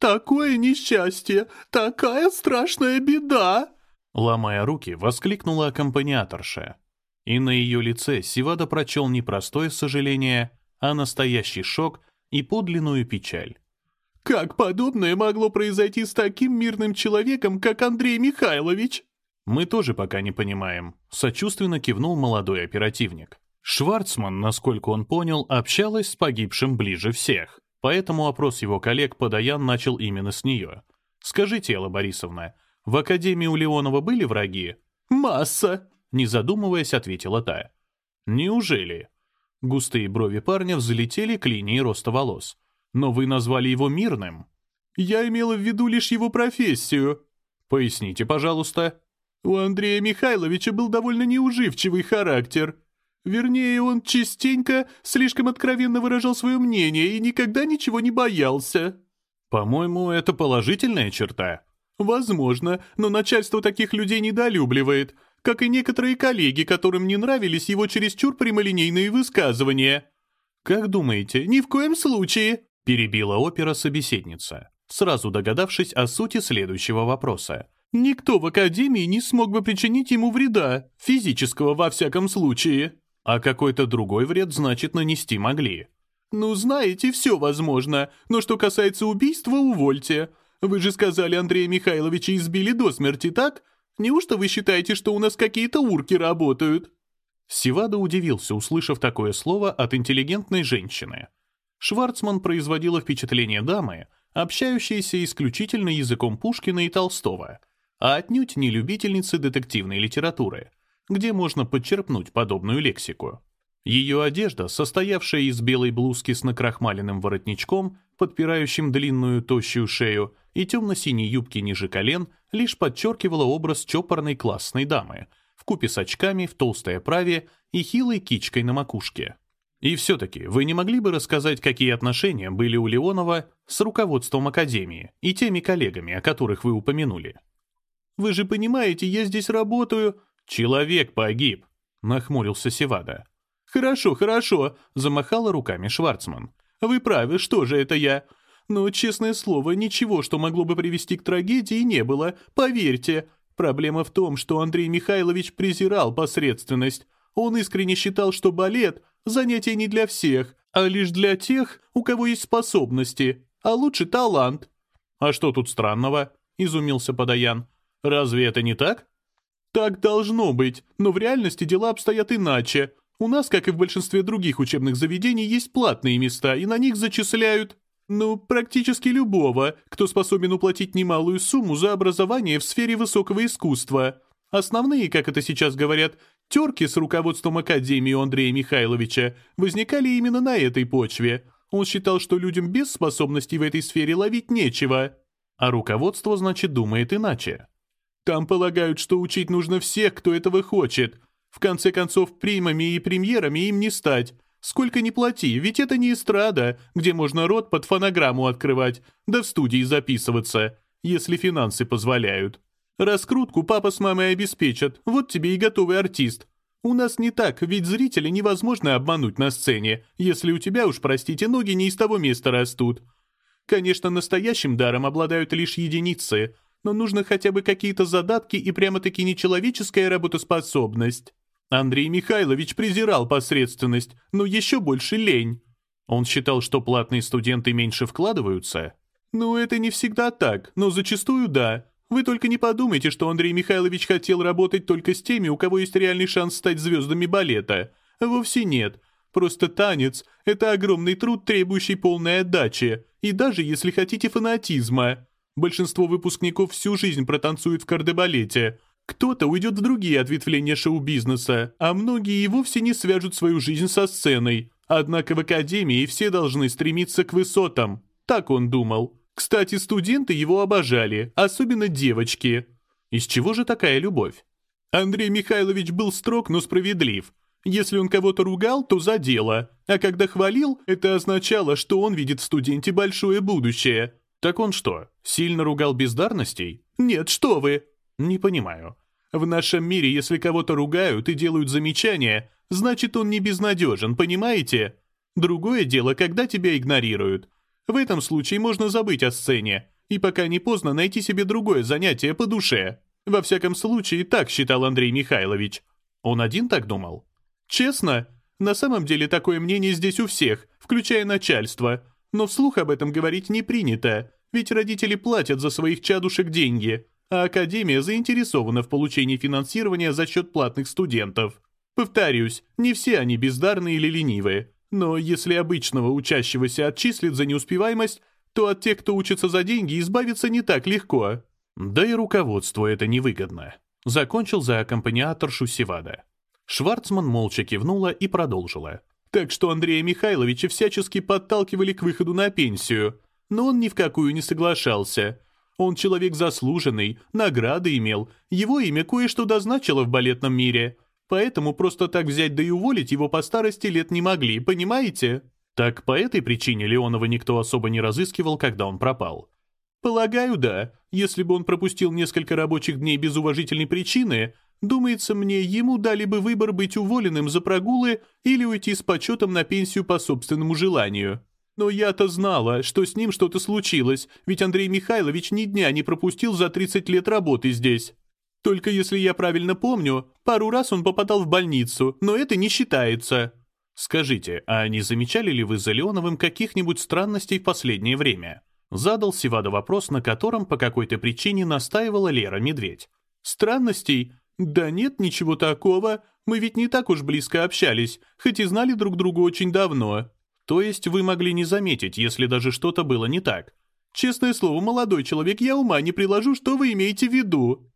Такое несчастье! Такая страшная беда!» Ломая руки, воскликнула аккомпаниаторша. И на ее лице Сивада прочел не простое сожаление, а настоящий шок и подлинную печаль. «Как подобное могло произойти с таким мирным человеком, как Андрей Михайлович?» «Мы тоже пока не понимаем», — сочувственно кивнул молодой оперативник. Шварцман, насколько он понял, общалась с погибшим ближе всех, поэтому опрос его коллег по Даян начал именно с нее. «Скажите, Элла Борисовна, в Академии у Леонова были враги?» «Масса!» — не задумываясь, ответила та. «Неужели?» Густые брови парня взлетели к линии роста волос. «Но вы назвали его мирным?» «Я имела в виду лишь его профессию». «Поясните, пожалуйста». «У Андрея Михайловича был довольно неуживчивый характер. Вернее, он частенько слишком откровенно выражал свое мнение и никогда ничего не боялся». «По-моему, это положительная черта». «Возможно, но начальство таких людей недолюбливает как и некоторые коллеги, которым не нравились его чересчур прямолинейные высказывания. «Как думаете, ни в коем случае?» — перебила опера собеседница, сразу догадавшись о сути следующего вопроса. «Никто в Академии не смог бы причинить ему вреда, физического во всяком случае». А какой-то другой вред, значит, нанести могли. «Ну, знаете, все возможно, но что касается убийства, увольте. Вы же сказали, Андрея Михайловича избили до смерти, так? Неужто вы считаете, что у нас какие-то урки работают?» Сивада удивился, услышав такое слово от интеллигентной женщины. Шварцман производила впечатление дамы, общающейся исключительно языком Пушкина и Толстого, а отнюдь не любительницы детективной литературы, где можно подчерпнуть подобную лексику. Ее одежда, состоявшая из белой блузки с накрахмаленным воротничком, подпирающим длинную тощую шею, и темно-синей юбки ниже колен, лишь подчеркивала образ чопорной классной дамы, в купе с очками, в толстой оправе и хилой кичкой на макушке. И все-таки вы не могли бы рассказать, какие отношения были у Леонова с руководством Академии и теми коллегами, о которых вы упомянули? «Вы же понимаете, я здесь работаю...» «Человек погиб», — нахмурился Севада. «Хорошо, хорошо», — замахала руками Шварцман. «Вы правы, что же это я? Но, честное слово, ничего, что могло бы привести к трагедии, не было, поверьте. Проблема в том, что Андрей Михайлович презирал посредственность. Он искренне считал, что балет – занятие не для всех, а лишь для тех, у кого есть способности, а лучше талант. «А что тут странного?» – изумился Подаян. «Разве это не так?» «Так должно быть, но в реальности дела обстоят иначе. У нас, как и в большинстве других учебных заведений, есть платные места, и на них зачисляют...» Ну, практически любого, кто способен уплатить немалую сумму за образование в сфере высокого искусства. Основные, как это сейчас говорят, терки с руководством Академии у Андрея Михайловича возникали именно на этой почве. Он считал, что людям без способностей в этой сфере ловить нечего. А руководство, значит, думает иначе. Там полагают, что учить нужно всех, кто этого хочет. В конце концов, примами и премьерами им не стать. Сколько ни плати, ведь это не эстрада, где можно рот под фонограмму открывать, да в студии записываться, если финансы позволяют. Раскрутку папа с мамой обеспечат, вот тебе и готовый артист. У нас не так, ведь зрителя невозможно обмануть на сцене, если у тебя уж, простите, ноги не из того места растут. Конечно, настоящим даром обладают лишь единицы, но нужно хотя бы какие-то задатки и прямо-таки нечеловеческая работоспособность. Андрей Михайлович презирал посредственность, но еще больше лень. Он считал, что платные студенты меньше вкладываются? Ну, это не всегда так, но зачастую да. Вы только не подумайте, что Андрей Михайлович хотел работать только с теми, у кого есть реальный шанс стать звездами балета. Вовсе нет. Просто танец — это огромный труд, требующий полной отдачи, и даже, если хотите, фанатизма. Большинство выпускников всю жизнь протанцуют в кардебалете — кто-то уйдет в другие ответвления шоу-бизнеса, а многие и вовсе не свяжут свою жизнь со сценой. Однако в академии все должны стремиться к высотам. Так он думал. Кстати, студенты его обожали, особенно девочки. Из чего же такая любовь? Андрей Михайлович был строг, но справедлив. Если он кого-то ругал, то за дело. А когда хвалил, это означало, что он видит в студенте большое будущее. Так он что, сильно ругал бездарностей? Нет, что вы. Не понимаю. В нашем мире, если кого-то ругают и делают замечания, значит он не безнадежен, понимаете? Другое дело, когда тебя игнорируют. В этом случае можно забыть о сцене, и пока не поздно найти себе другое занятие по душе. Во всяком случае, так считал Андрей Михайлович. Он один так думал? Честно, на самом деле такое мнение здесь у всех, включая начальство. Но вслух об этом говорить не принято, ведь родители платят за своих чадушек деньги, а Академия заинтересована в получении финансирования за счет платных студентов. Повторюсь, не все они бездарные или ленивые, но если обычного учащегося отчислят за неуспеваемость, то от тех, кто учится за деньги, избавиться не так легко. Да и руководству это невыгодно. Закончил за аккомпаниаторшу Севада. Шварцман молча кивнула и продолжила. Так что Андрея Михайловича всячески подталкивали к выходу на пенсию, но он ни в какую не соглашался. Он человек заслуженный, награды имел, его имя кое-что дозначило в балетном мире, поэтому просто так взять да и уволить его по старости лет не могли, понимаете? Так по этой причине Леонова никто особо не разыскивал, когда он пропал. Полагаю, да. Если бы он пропустил несколько рабочих дней без уважительной причины, думается мне, ему дали бы выбор быть уволенным за прогулы или уйти с почетом на пенсию по собственному желанию. Но я-то знала, что с ним что-то случилось, ведь Андрей Михайлович ни дня не пропустил за 30 лет работы здесь. Только если я правильно помню, пару раз он попадал в больницу, но это не считается. Скажите, а не замечали ли вы за Леоновым каких-нибудь странностей в последнее время? Задал Сивада вопрос, на котором по какой-то причине настаивала Лера Медведь. Странностей? Да нет ничего такого. Мы ведь не так уж близко общались, хоть и знали друг друга очень давно. То есть вы могли не заметить, если даже что-то было не так? Честное слово, молодой человек, я ума не приложу, что вы имеете в виду.